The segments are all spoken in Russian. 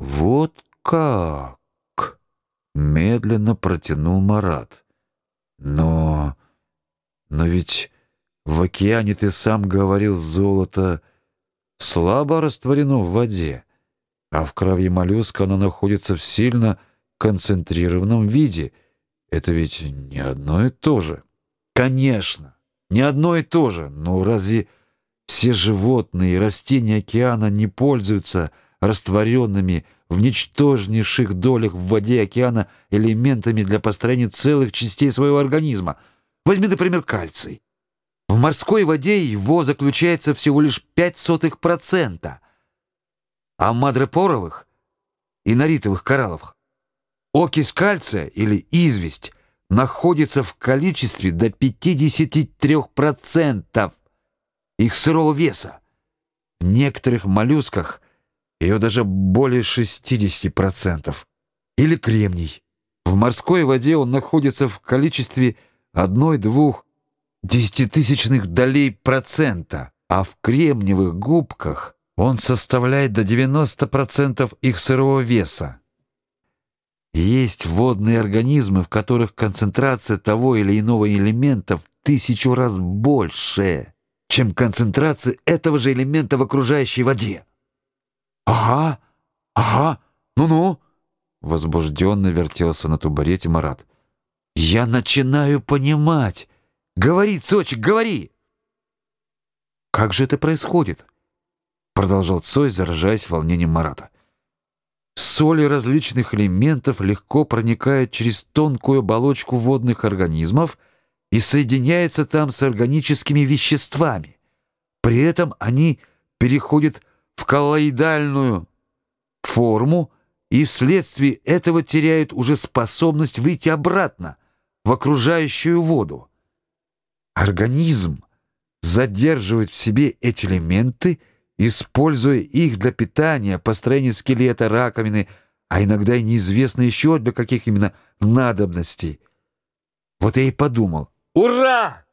Вот как? Медленно протянул Марат. Но... но ведь в океане ты сам говорил, золото слабо растворено в воде, а в крови моллюска оно находится в сильно концентрированном виде. Это ведь не одно и то же. Конечно, не одно и то же, но разве все животные и растения океана не пользуются растворенными в ничтожнейших долях в воде океана элементами для построения целых частей своего организма. Возьми, например, кальций. В морской воде его заключается всего лишь 0,05%, а в мадропоровых и наритовых кораллах окись кальция или известь находится в количестве до 53% их сырого веса. В некоторых моллюсках ее даже более 60%. Или кремний. В морской воде он находится в количестве 1-2 десятитысячных долей процента, а в кремниевых губках он составляет до 90% их сырого веса. Есть водные организмы, в которых концентрация того или иного элемента в тысячу раз больше, чем концентрация этого же элемента в окружающей воде. «Ага, ага, ну-ну!» Возбужденно вертелся на тубарете Марат. «Я начинаю понимать! Говори, Цочек, говори!» «Как же это происходит?» Продолжал Цой, заражаясь волнением Марата. Соли различных элементов легко проникают через тонкую оболочку водных организмов и соединяются там с органическими веществами. При этом они переходят в коллоидальную форму и вследствие этого теряют уже способность выйти обратно в окружающую воду. Организм задерживает в себе эти элементы, используя их для питания, построения скелета, раковины, а иногда и неизвестно еще для каких именно надобностей. Вот я и подумал. «Ура!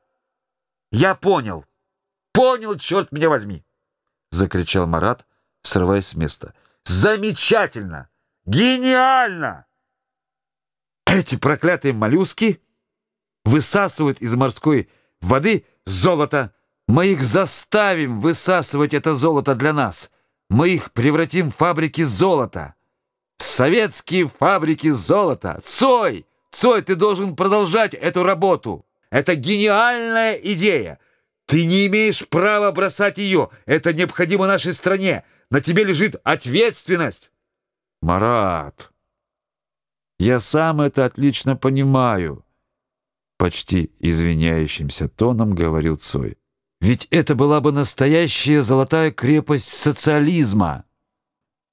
Я понял! Понял, черт меня возьми!» — закричал Марат, срываясь с места. «Замечательно! Гениально! Эти проклятые моллюски высасывают из морской воды золото. Мы их заставим высасывать это золото для нас. Мы их превратим в фабрики золота. В советские фабрики золота. Цой! Цой, ты должен продолжать эту работу. Это гениальная идея. Ты не имеешь права бросать ее. Это необходимо нашей стране. На тебе лежит ответственность. Марат, я сам это отлично понимаю. Почти извиняющимся тоном говорил Цой. Ведь это была бы настоящая золотая крепость социализма.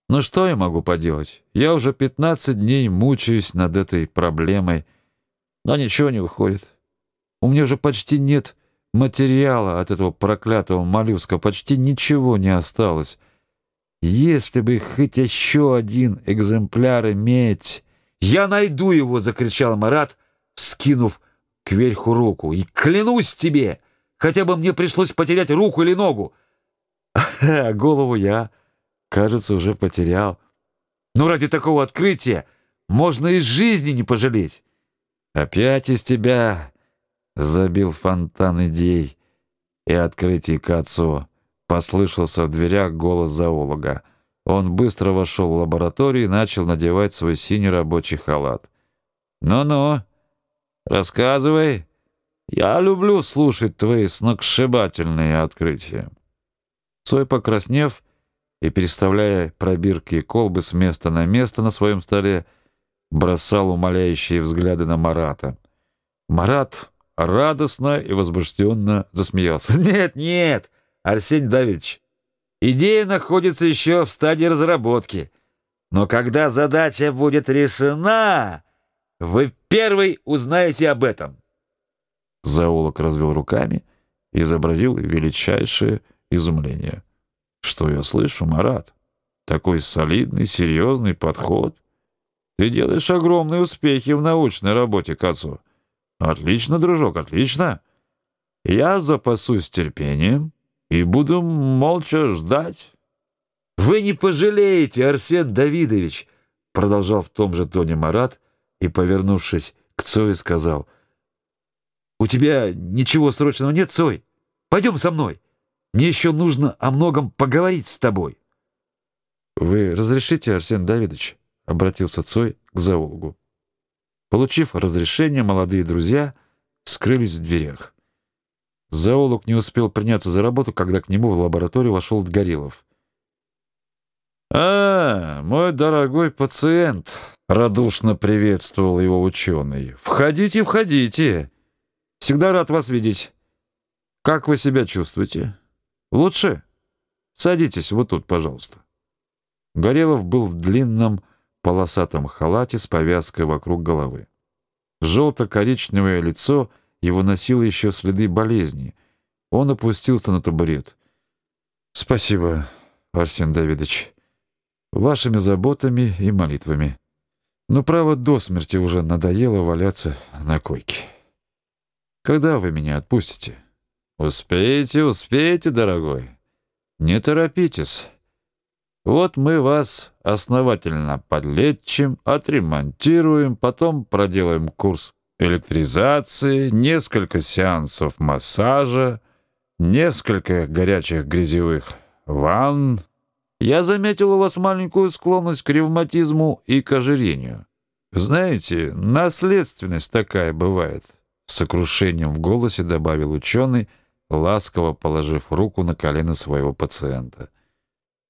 Но что я могу поделать? Я уже 15 дней мучаюсь над этой проблемой, но ничего не выходит. У меня уже почти нет Материала от этого проклятого моллюска почти ничего не осталось. Если бы хоть еще один экземпляр иметь... «Я найду его!» — закричал Марат, вскинув кверху руку. «И клянусь тебе, хотя бы мне пришлось потерять руку или ногу!» а голову я, кажется, уже потерял. Ну, ради такого открытия можно и жизни не пожалеть. Опять из тебя забил фонтан идей и открытий к отцу. Послышался в дверях голос зоолога. Он быстро вошел в лабораторию и начал надевать свой синий рабочий халат. «Ну-ну, рассказывай. Я люблю слушать твои сногсшибательные открытия». Цой, покраснев и переставляя пробирки и колбы с места на место на своем столе, бросал умоляющие взгляды на Марата. Марат радостно и возбужденно засмеялся. «Нет, нет, Арсений Давидович, идея находится еще в стадии разработки. Но когда задача будет решена, вы первый узнаете об этом». Заулок развел руками и изобразил величайшее изумление. «Что я слышу, Марат? Такой солидный, серьезный подход. Ты делаешь огромные успехи в научной работе к отцу». Отлично, дружок, отлично. Я запасусь терпением и буду молча ждать. Вы не пожалеете, Арсен Давидович, продолжал в том же тоне Марат и, повернувшись к Цое, сказал: У тебя ничего срочного нет, Цой? Пойдем со мной. Мне еще нужно о многом поговорить с тобой. Вы разрешите, Арсен Давидович, обратился Цой к зоологу. Получив разрешение, молодые друзья скрылись в дверях. Зоолог не успел приняться за работу, когда к нему в лабораторию вошел Дгорилов. «А, мой дорогой пациент!» — радушно приветствовал его ученый. «Входите, входите! Всегда рад вас видеть. Как вы себя чувствуете? Лучше? Садитесь вот тут, пожалуйста». Горелов был в длинном полосатом халате с повязкой вокруг головы. Желто-коричневое лицо его носило еще следы болезни. Он опустился на табурет. «Спасибо, Арсен Давидович» вашими заботами и молитвами. Но право до смерти уже надоело валяться на койке. Когда вы меня отпустите? Успеете, успеете, дорогой. Не торопитесь. Вот мы вас основательно подлечим, отремонтируем, потом проделаем курс электризации, несколько сеансов массажа, несколько горячих грязевых ванн, я заметил у вас маленькую склонность к ревматизму и к ожирению. Знаете, наследственность такая бывает. С сокрушением в голосе добавил ученый, ласково положив руку на колено своего пациента.